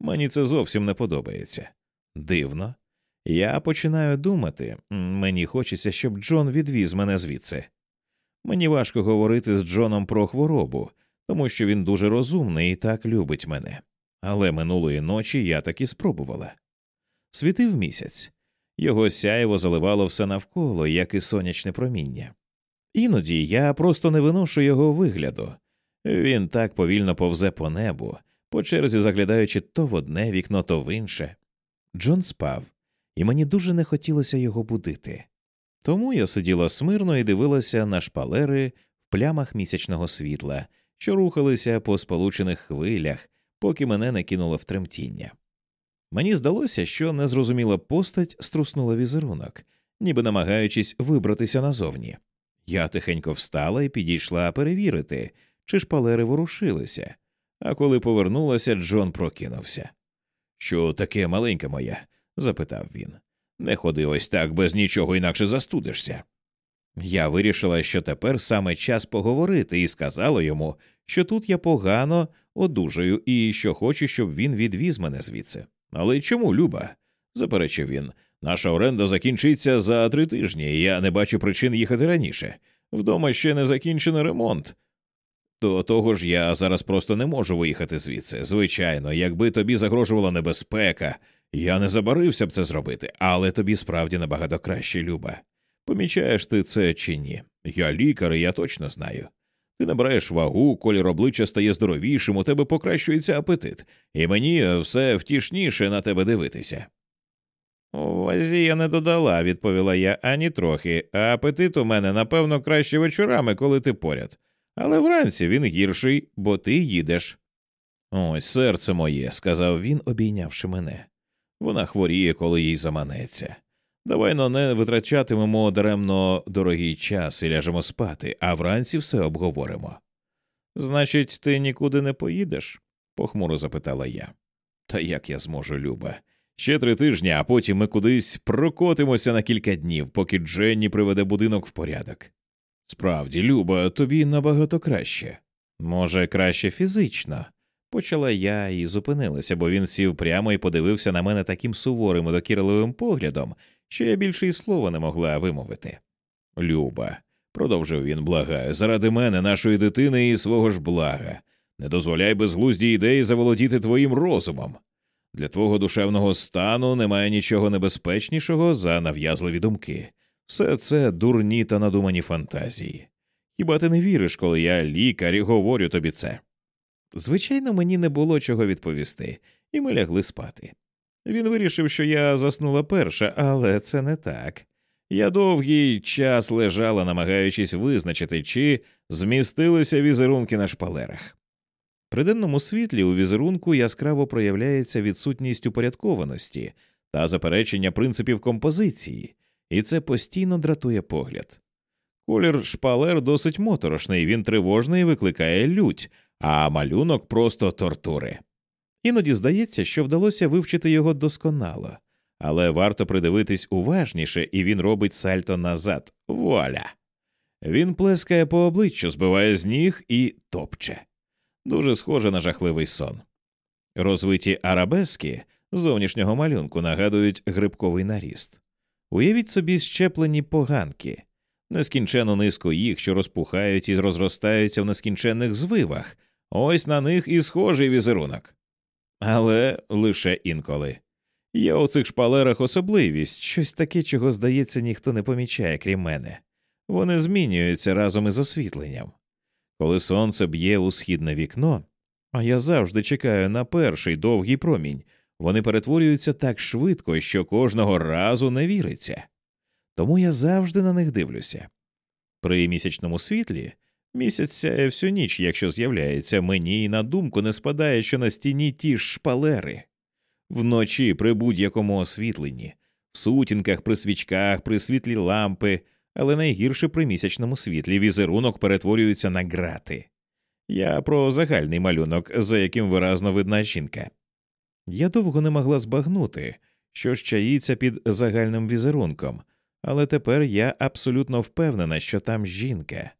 Мені це зовсім не подобається. Дивно. Я починаю думати, мені хочеться, щоб Джон відвіз мене звідси. Мені важко говорити з Джоном про хворобу, тому що він дуже розумний і так любить мене. Але минулої ночі я таки спробувала. Світив місяць, його сяєво заливало все навколо, як і сонячне проміння. Іноді я просто не виношу його вигляду. Він так повільно повзе по небу, по черзі заглядаючи то в одне вікно, то в інше. Джон спав, і мені дуже не хотілося його будити. Тому я сиділа смирно і дивилася на шпалери в плямах місячного світла, що рухалися по сполучених хвилях, поки мене не кинуло в тремтіння. Мені здалося, що незрозуміла постать струснула візерунок, ніби намагаючись вибратися назовні. Я тихенько встала і підійшла перевірити, чи шпалери ворушилися, а коли повернулася, Джон прокинувся. Що таке маленька моя? запитав він. Не ходи ось так без нічого інакше застудишся. Я вирішила, що тепер саме час поговорити, і сказала йому, що тут я погано одужаю і що хочу, щоб він відвіз мене звідси. Але чому, Люба? заперечив він. Наша оренда закінчиться за три тижні, і я не бачу причин їхати раніше. Вдома ще не закінчено ремонт. До того ж, я зараз просто не можу виїхати звідси. Звичайно, якби тобі загрожувала небезпека, я не забарився б це зробити, але тобі справді набагато краще, Люба. Помічаєш ти це чи ні? Я лікар, і я точно знаю. Ти набираєш вагу, колір обличчя стає здоровішим, у тебе покращується апетит, і мені все втішніше на тебе дивитися. У вазі я не додала, відповіла я ані трохи, а апетит у мене, напевно, краще вечорами, коли ти поряд. Але вранці він гірший, бо ти їдеш. Ось серце моє, сказав він, обійнявши мене. Вона хворіє, коли їй заманеться. Давай но не витрачатимемо даремно дорогий час і ляжемо спати, а вранці все обговоримо. Значить, ти нікуди не поїдеш? похмуро запитала я. Та як я зможу, Люба? Ще три тижні, а потім ми кудись прокотимося на кілька днів, поки Дженні приведе будинок в порядок. Справді, Люба, тобі набагато краще. Може, краще фізично. Почала я і зупинилася, бо він сів прямо і подивився на мене таким суворим і докірливим поглядом, що я більше й слова не могла вимовити. Люба, продовжив він, благаю, заради мене, нашої дитини і свого ж блага. Не дозволяй безглузді ідеї заволодіти твоїм розумом. Для твого душевного стану немає нічого небезпечнішого за нав'язливі думки. Все це дурні та надумані фантазії. Хіба ти не віриш, коли я лікар і говорю тобі це? Звичайно, мені не було чого відповісти, і ми лягли спати. Він вирішив, що я заснула перша, але це не так. Я довгий час лежала, намагаючись визначити, чи змістилися візерунки на шпалерах. При денному світлі у візерунку яскраво проявляється відсутність упорядкованості та заперечення принципів композиції, і це постійно дратує погляд. Колір шпалер досить моторошний, він тривожний і викликає лють, а малюнок просто тортури. Іноді здається, що вдалося вивчити його досконало, але варто придивитись уважніше, і він робить сальто назад вуаля. Він плескає по обличчю, збиває з ніг і топче. Дуже схоже на жахливий сон. Розвиті арабески зовнішнього малюнку нагадують грибковий наріст. Уявіть собі щеплені поганки, нескінченно низько їх, що розпухають і розростаються в нескінченних звивах, ось на них і схожий візерунок. Але лише інколи. Є у цих шпалерах особливість, щось таке, чого, здається, ніхто не помічає, крім мене. Вони змінюються разом із освітленням. Коли сонце б'є у східне вікно, а я завжди чекаю на перший довгий промінь, вони перетворюються так швидко, що кожного разу не віриться. Тому я завжди на них дивлюся. При місячному світлі місяць сяє всю ніч, якщо з'являється, мені і на думку не спадає, що на стіні ті ж шпалери. Вночі при будь-якому освітленні, в сутінках, при свічках, при світлі лампи, але найгірше при місячному світлі візерунок перетворюється на грати. Я про загальний малюнок, за яким виразно видна жінка. Я довго не могла збагнути, що ж чаїться під загальним візерунком, але тепер я абсолютно впевнена, що там жінка.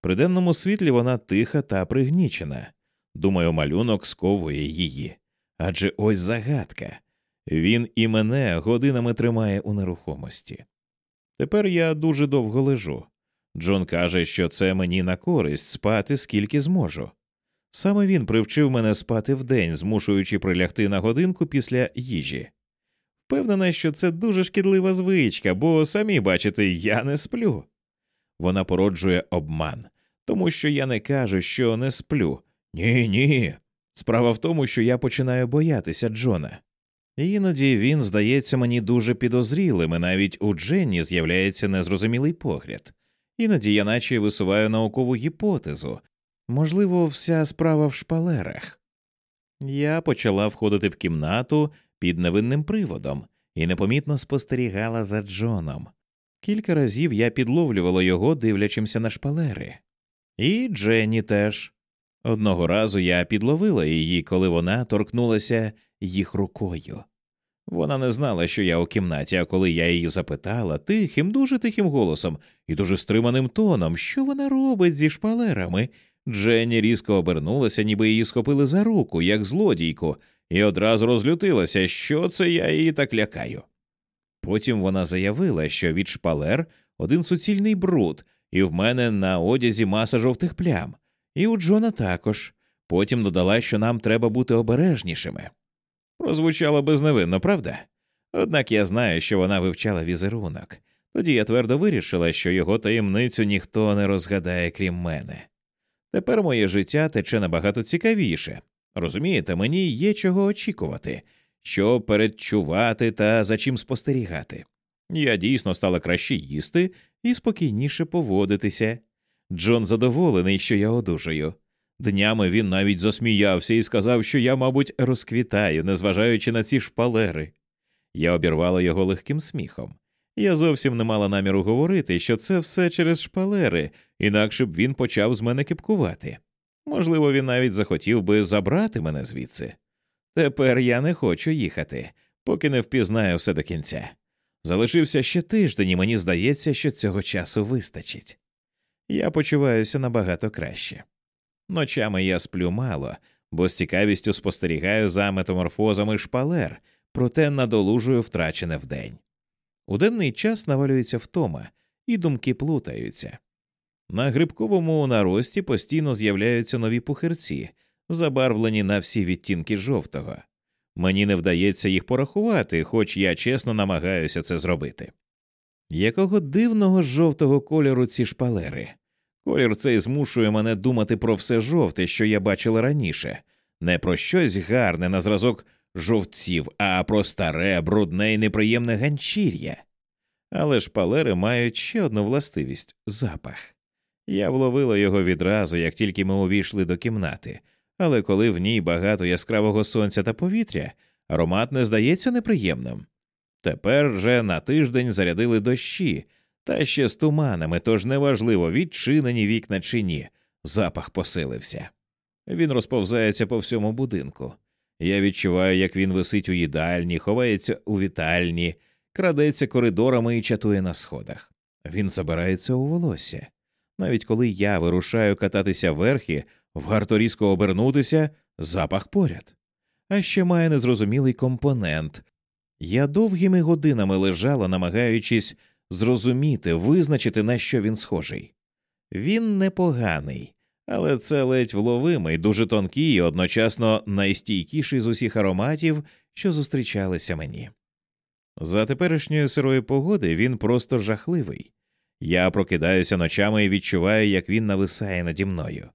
При денному світлі вона тиха та пригнічена. Думаю, малюнок сковує її, Адже ось загадка він і мене годинами тримає у нерухомості. Тепер я дуже довго лежу. Джон каже, що це мені на користь спати скільки зможу. Саме він привчив мене спати вдень, змушуючи прилягти на годинку після їжі. Впевнена, що це дуже шкідлива звичка, бо самі бачите, я не сплю. Вона породжує обман, тому що я не кажу, що не сплю. Ні, ні. Справа в тому, що я починаю боятися Джона. Іноді він здається мені дуже підозрілим, і навіть у Дженні з'являється незрозумілий погляд. Іноді я наче висуваю наукову гіпотезу можливо, вся справа в шпалерах. Я почала входити в кімнату під невинним приводом і непомітно спостерігала за Джоном. Кілька разів я підловлювала його, дивлячимся на шпалери. І Дженні теж. Одного разу я підловила її, коли вона торкнулася їх рукою. Вона не знала, що я у кімнаті, а коли я її запитала тихим, дуже тихим голосом і дуже стриманим тоном, що вона робить зі шпалерами, Дженні різко обернулася, ніби її схопили за руку, як злодійку, і одразу розлютилася, що це я її так лякаю. Потім вона заявила, що від шпалер один суцільний бруд, і в мене на одязі маса жовтих плям, і у Джона також. Потім додала, що нам треба бути обережнішими. Прозвучало безневинно, правда? Однак я знаю, що вона вивчала візерунок. Тоді я твердо вирішила, що його таємницю ніхто не розгадає, крім мене. Тепер моє життя тече набагато цікавіше. Розумієте, мені є чого очікувати, що передчувати та за чим спостерігати. Я дійсно стала краще їсти і спокійніше поводитися. Джон задоволений, що я одужаю. Днями він навіть засміявся і сказав, що я, мабуть, розквітаю, незважаючи на ці шпалери. Я обірвала його легким сміхом. Я зовсім не мала наміру говорити, що це все через шпалери, інакше б він почав з мене кипкувати. Можливо, він навіть захотів би забрати мене звідси. Тепер я не хочу їхати, поки не впізнаю все до кінця. Залишився ще тиждень, і мені здається, що цього часу вистачить. Я почуваюся набагато краще. Ночами я сплю мало, бо з цікавістю спостерігаю за метаморфозами шпалер, проте надолужую втрачене вдень. У денний час навалюється втома, і думки плутаються. На грибковому нарості постійно з'являються нові пухирці, забарвлені на всі відтінки жовтого. Мені не вдається їх порахувати, хоч я чесно намагаюся це зробити. Якого дивного жовтого кольору ці шпалери? Колір цей змушує мене думати про все жовте, що я бачила раніше, не про щось гарне на зразок жовтців, а про старе, брудне і неприємне ганчір'я. Але шпалери мають ще одну властивість запах. Я вловила його відразу, як тільки ми увійшли до кімнати, але коли в ній багато яскравого сонця та повітря, аромат не здається неприємним. Тепер вже на тиждень зарядили дощі, та ще з туманами, тож неважливо, відчинені вікна чи ні, запах посилився. Він розповзається по всьому будинку. Я відчуваю, як він висить у їдальні, ховається у вітальні, крадеться коридорами і чатує на сходах. Він забирається у волосся. Навіть коли я вирушаю кататися верхи, варто різко обернутися, запах поряд. А ще має незрозумілий компонент. Я довгими годинами лежала, намагаючись зрозуміти, визначити, на що він схожий. Він непоганий, але це ледь вловимий, дуже тонкий і одночасно найстійкіший з усіх ароматів, що зустрічалися мені. За теперішньої сирої погоди він просто жахливий. Я прокидаюся ночами і відчуваю, як він нависає наді мною.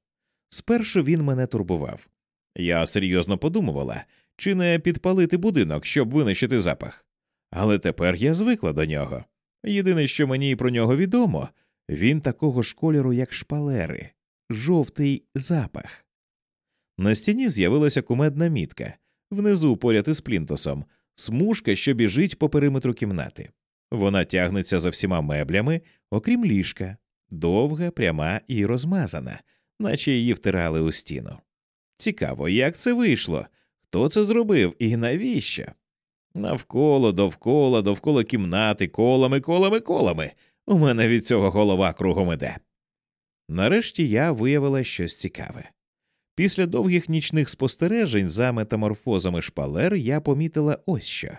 Спершу він мене турбував. Я серйозно подумувала, чи не підпалити будинок, щоб винищити запах. Але тепер я звикла до нього. Єдине, що мені про нього відомо, він такого ж кольору, як шпалери, жовтий запах. На стіні з'явилася кумедна мітка внизу поряд із плінтосом, смужка, що біжить по периметру кімнати. Вона тягнеться за всіма меблями, окрім ліжка, довга, пряма і розмазана, наче її втирали у стіну. Цікаво, як це вийшло, хто це зробив і навіщо? Навколо, довкола, довкола кімнати, колами, колами, колами. У мене від цього голова кругом іде. Нарешті я виявила щось цікаве. Після довгих нічних спостережень за метаморфозами шпалер я помітила ось що.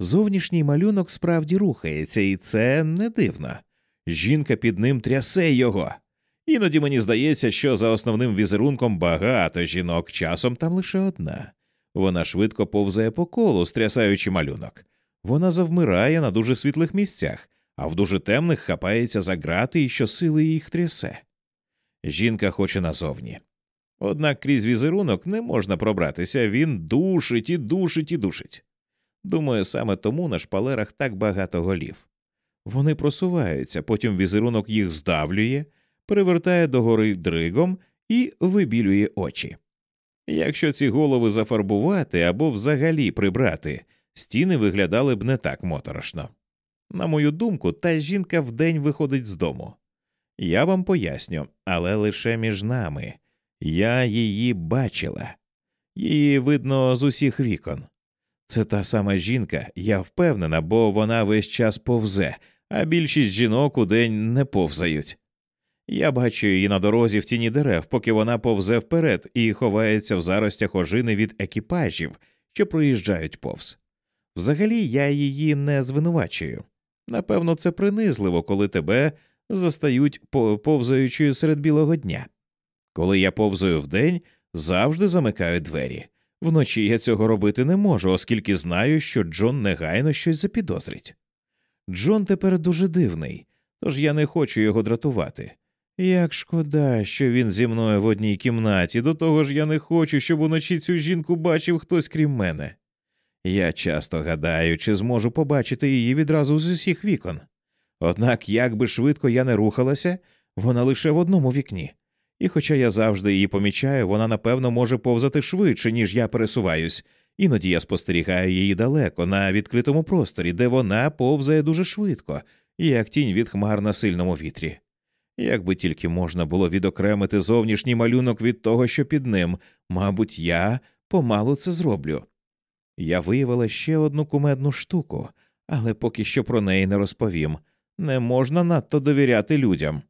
Зовнішній малюнок справді рухається, і це не дивно. Жінка під ним трясе його. Іноді мені здається, що за основним візерунком багато жінок, часом там лише одна. Вона швидко повзає по колу, стрясаючи малюнок. Вона завмирає на дуже світлих місцях, а в дуже темних хапається за грати і щосили їх трясе. Жінка хоче назовні. Однак крізь візерунок не можна пробратися, він душить і душить і душить. Думаю, саме тому на шпалерах так багато голів. Вони просуваються, потім візерунок їх здавлює, перевертає догори дригом і вибілює очі. Якщо ці голови зафарбувати або взагалі прибрати, стіни виглядали б не так моторошно. На мою думку, та жінка вдень виходить з дому. Я вам поясню, але лише між нами. Я її бачила, її видно з усіх вікон. Це та сама жінка, я впевнена, бо вона весь час повзе, а більшість жінок у день не повзають. Я бачу її на дорозі в тіні дерев, поки вона повзе вперед і ховається в заростях ожини від екіпажів, що проїжджають повз. Взагалі я її не звинувачую. Напевно, це принизливо, коли тебе застають повзаючою серед білого дня. Коли я повзаю вдень, завжди замикаю двері. Вночі я цього робити не можу, оскільки знаю, що Джон негайно щось запідозрить. Джон тепер дуже дивний, тож я не хочу його дратувати. Як шкода, що він зі мною в одній кімнаті, до того ж я не хочу, щоб уночі цю жінку бачив хтось крім мене. Я часто гадаю, чи зможу побачити її відразу з усіх вікон. Однак, як би швидко я не рухалася, вона лише в одному вікні, і хоча я завжди її помічаю, вона напевно може повзати швидше, ніж я пересуваюсь. Іноді я спостерігаю її далеко на відкритому просторі, де вона повзає дуже швидко, як тінь від хмар на сильному вітрі. Якби тільки можна було відокремити зовнішній малюнок від того, що під ним, мабуть, я помалу це зроблю. Я виявила ще одну кумедну штуку, але поки що про неї не розповім не можна надто довіряти людям.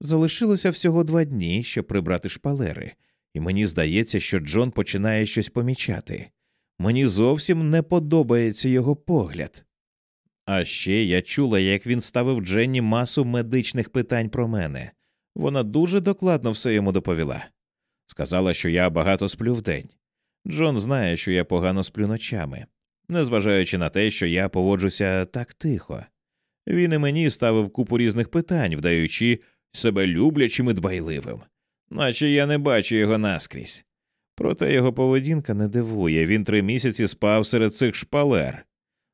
Залишилося всього два дні, щоб прибрати шпалери, і мені здається, що Джон починає щось помічати. Мені зовсім не подобається його погляд. А ще я чула, як він ставив Дженні масу медичних питань про мене. Вона дуже докладно все йому доповіла. Сказала, що я багато сплю вдень. Джон знає, що я погано сплю ночами, незважаючи на те, що я поводжуся так тихо. Він і мені ставив купу різних питань, вдаючи себе люблячим і дбайливим, наче я не бачу його наскрізь. Проте його поведінка не дивує він три місяці спав серед цих шпалер.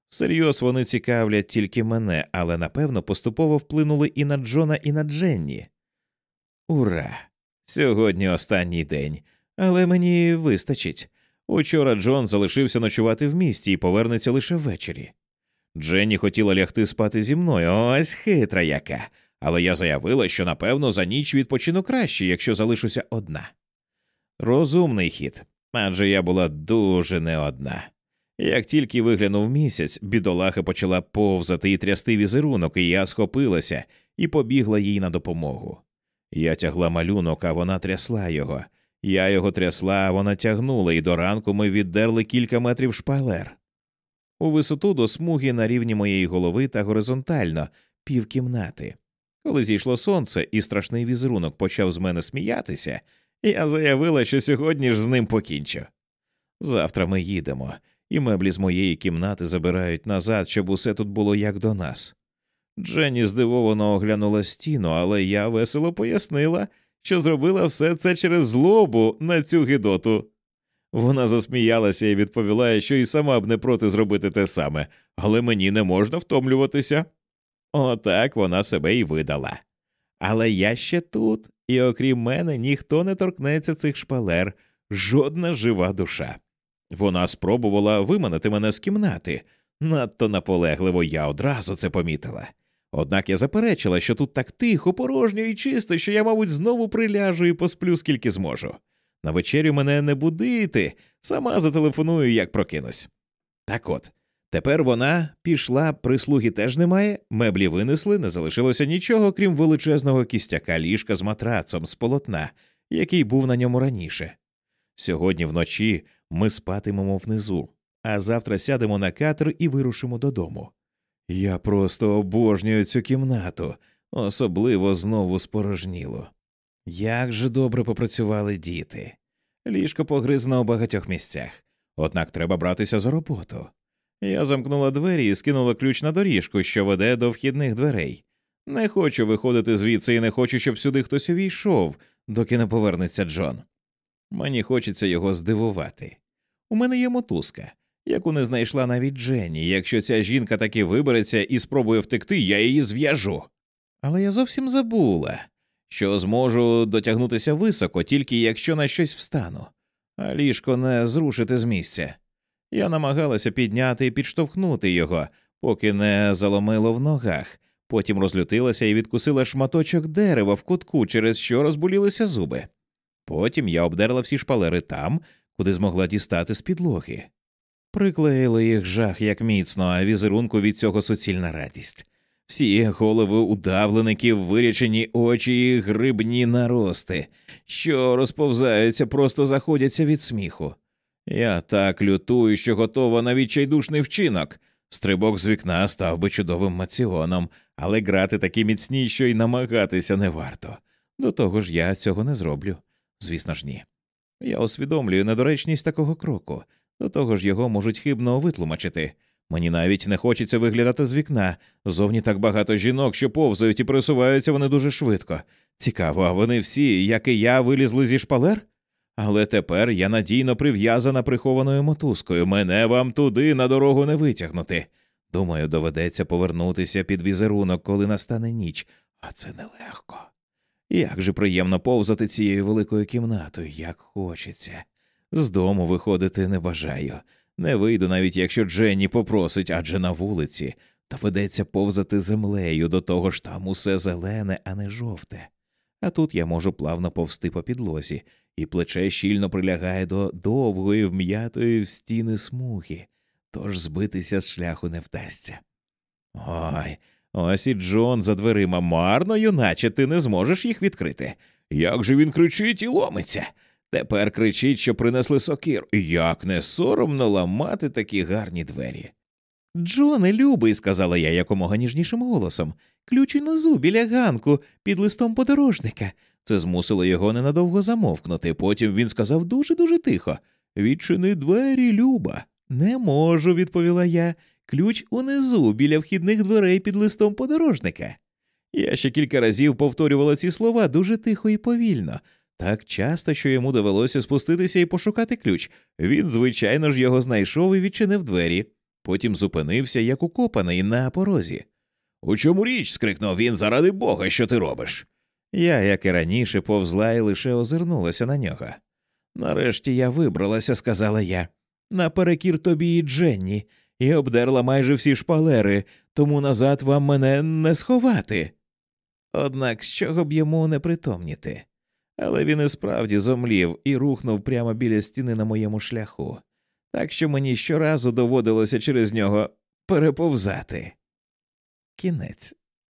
Всерйоз вони цікавлять тільки мене, але напевно поступово вплинули і на Джона, і на Дженні. Ура! Сьогодні останній день, але мені вистачить. Учора Джон залишився ночувати в місті і повернеться лише ввечері. Дженні хотіла лягти спати зі мною, ось хитра яка, але я заявила, що напевно за ніч відпочину краще, якщо залишуся одна. Розумний хід, адже я була дуже не одна. Як тільки виглянув місяць, бідолаха почала повзати і трясти візерунок, і я схопилася і побігла їй на допомогу. Я тягла малюнок, а вона трясла його. Я його трясла, а вона тягнула, і до ранку ми віддерли кілька метрів шпалер. У висоту до смуги на рівні моєї голови та горизонтально півкімнати. Коли зійшло сонце і страшний візерунок почав з мене сміятися, я заявила, що сьогодні ж з ним покінчу. Завтра ми їдемо, і меблі з моєї кімнати забирають назад, щоб усе тут було як до нас. Дженні здивовано оглянула стіну, але я весело пояснила, що зробила все це через злобу на цю гидоту. Вона засміялася і відповіла, що і сама б не проти зробити те саме, але мені не можна втомлюватися. Отак вона себе і видала. Але я ще тут, і окрім мене ніхто не торкнеться цих шпалер, жодна жива душа. Вона спробувала виманити мене з кімнати. Надто наполегливо я одразу це помітила. Однак я заперечила, що тут так тихо, порожньо і чисто, що я, мабуть, знову приляжу і посплю скільки зможу. На вечерю мене не будити, сама зателефоную, як прокинусь. Так от, тепер вона пішла, прислуги теж немає, меблі винесли, не залишилося нічого, крім величезного кістяка ліжка з матрацом з полотна, який був на ньому раніше. Сьогодні вночі ми спатимемо внизу, а завтра сядемо на катер і вирушимо додому. Я просто обожнюю цю кімнату, особливо знову спорожніло. Як же добре попрацювали діти. Ліжко погризно у багатьох місцях, однак треба братися за роботу. Я замкнула двері і скинула ключ на доріжку, що веде до вхідних дверей. Не хочу виходити звідси і не хочу, щоб сюди хтось увійшов, доки не повернеться Джон. Мені хочеться його здивувати. У мене є мотузка, яку не знайшла навіть Дженні. Якщо ця жінка таки вибереться і спробує втекти, я її зв'яжу. Але я зовсім забула, що зможу дотягнутися високо, тільки якщо на щось встану, а ліжко не зрушити з місця. Я намагалася підняти і підштовхнути його, поки не заломило в ногах, потім розлютилася і відкусила шматочок дерева в кутку, через що розболілися зуби. Потім я обдерла всі шпалери там, куди змогла дістати з підлоги. Приклеїли їх жах як міцно, а візерунку від цього суцільна радість. Всі голови удавлеників, вирячені очі і грибні нарости, що розповзаються, просто заходяться від сміху. Я так лютую, що готова на відчайдушний вчинок. Стрибок з вікна став би чудовим маціоном, але грати такі міцні, що й намагатися не варто. До того ж, я цього не зроблю. Звісно ж, ні. Я усвідомлюю недоречність такого кроку, до того ж його можуть хибно витлумачити. Мені навіть не хочеться виглядати з вікна. Зовні так багато жінок, що повзають і присуваються вони дуже швидко. Цікаво, а вони всі, як і я, вилізли зі шпалер? Але тепер я надійно прив'язана прихованою мотузкою. Мене вам туди на дорогу не витягнути. Думаю, доведеться повернутися під візерунок, коли настане ніч, а це нелегко. Як же приємно повзати цією великою кімнатою, як хочеться. З дому виходити не бажаю. Не вийду, навіть якщо Дженні попросить, адже на вулиці доведеться повзати землею, до того ж там усе зелене, а не жовте. А тут я можу плавно повсти по підлозі, і плече щільно прилягає до довгої, вм'ятої в стіни смуги, тож збитися з шляху не вдасться. Ой, ось і Джон за дверима марно, юначе ти не зможеш їх відкрити. Як же він кричить і ломиться? Тепер кричить, що принесли сокир. Як не соромно ламати такі гарні двері. Джоне, любий, сказала я якомога ніжнішим голосом, ключ унизу біля ганку, під листом подорожника. Це змусило його ненадовго замовкнути. Потім він сказав дуже дуже тихо Відчини двері, Люба. Не можу, відповіла я. Ключ унизу біля вхідних дверей під листом подорожника. Я ще кілька разів повторювала ці слова дуже тихо і повільно, так часто, що йому довелося спуститися і пошукати ключ. Він, звичайно ж, його знайшов і відчинив двері. Потім зупинився, як укопаний, на порозі. У чому річ? скрикнув він, заради бога, що ти робиш? Я, як і раніше, повзла і лише озирнулася на нього. Нарешті я вибралася, сказала я, наперекір тобі і Дженні, і обдерла майже всі шпалери, тому назад вам мене не сховати. Однак з чого б йому не притомніти? Але він і справді зомлів і рухнув прямо біля стіни на моєму шляху, так що мені щоразу доводилося через нього переповзати. Кінець.